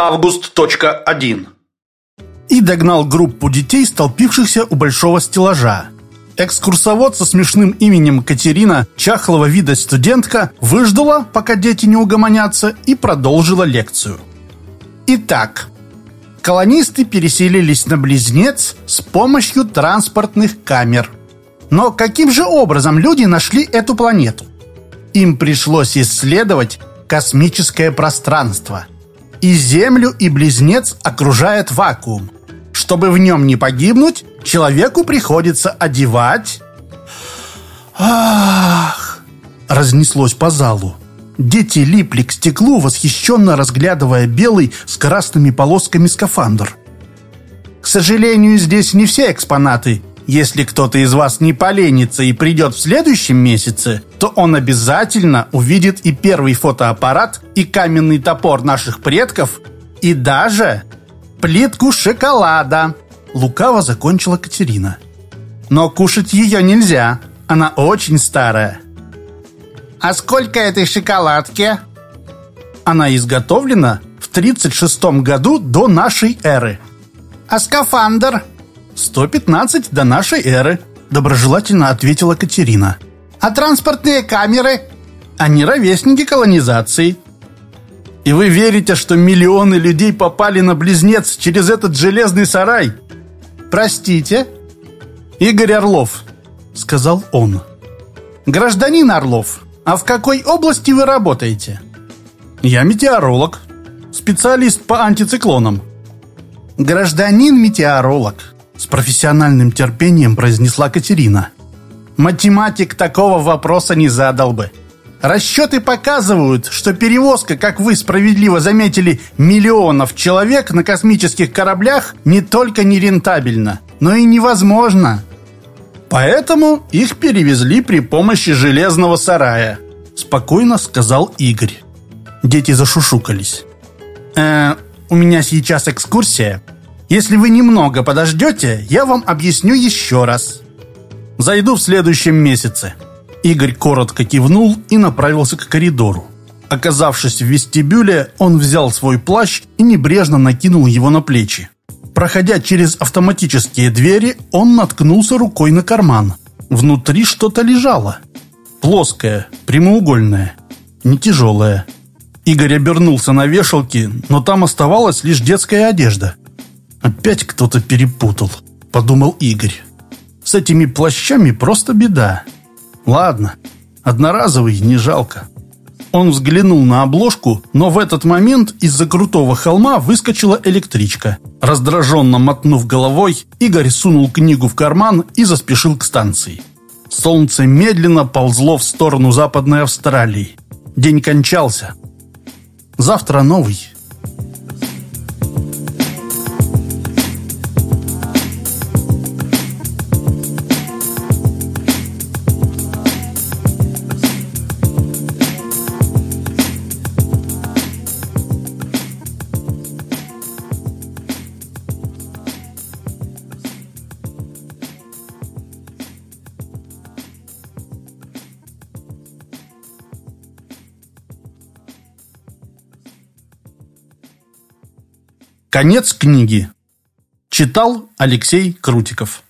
Август.1 И догнал группу детей, столпившихся у большого стеллажа. Экскурсовод со смешным именем Катерина, чахлого вида студентка, выждала, пока дети не угомонятся, и продолжила лекцию. Итак, колонисты переселились на Близнец с помощью транспортных камер. Но каким же образом люди нашли эту планету? Им пришлось исследовать космическое пространство. И Землю, и Близнец окружает вакуум. Чтобы в нем не погибнуть, человеку приходится одевать... Ах! Разнеслось по залу. Дети липли к стеклу, восхищенно разглядывая белый с красными полосками скафандр. К сожалению, здесь не все экспонаты. Если кто-то из вас не поленится и придет в следующем месяце, то он обязательно увидит и первый фотоаппарат, и каменный топор наших предков, и даже плитку шоколада. Лукаво закончила Катерина. Но кушать ее нельзя. Она очень старая. А сколько этой шоколадки? Она изготовлена в 36 году до нашей эры. А скафандр? 115 до нашей эры, доброжелательно ответила Катерина. А транспортные камеры? Они ровесники колонизации. И вы верите, что миллионы людей попали на Близнец через этот железный сарай? Простите? Игорь Орлов, сказал он. Гражданин Орлов, а в какой области вы работаете? Я метеоролог, специалист по антициклонам. Гражданин-метеоролог, с профессиональным терпением произнесла Катерина. Математик такого вопроса не задал бы. Расчеты показывают, что перевозка, как вы справедливо заметили, миллионов человек на космических кораблях не только нерентабельна, но и невозможно. Поэтому их перевезли при помощи железного сарая, спокойно сказал Игорь. Дети зашушукались. Э, у меня сейчас экскурсия. Если вы немного подождете, я вам объясню еще раз. Зайду в следующем месяце. Игорь коротко кивнул и направился к коридору. Оказавшись в вестибюле, он взял свой плащ и небрежно накинул его на плечи. Проходя через автоматические двери, он наткнулся рукой на карман. Внутри что-то лежало. Плоское, прямоугольное, не тяжелое. Игорь обернулся на вешалке, но там оставалась лишь детская одежда. «Опять кто-то перепутал», — подумал Игорь. «С этими плащами просто беда. Ладно, одноразовый не жалко». Он взглянул на обложку, но в этот момент из-за крутого холма выскочила электричка. Раздраженно мотнув головой, Игорь сунул книгу в карман и заспешил к станции. Солнце медленно ползло в сторону Западной Австралии. День кончался. Завтра новый. Конец книги. Читал Алексей Крутиков.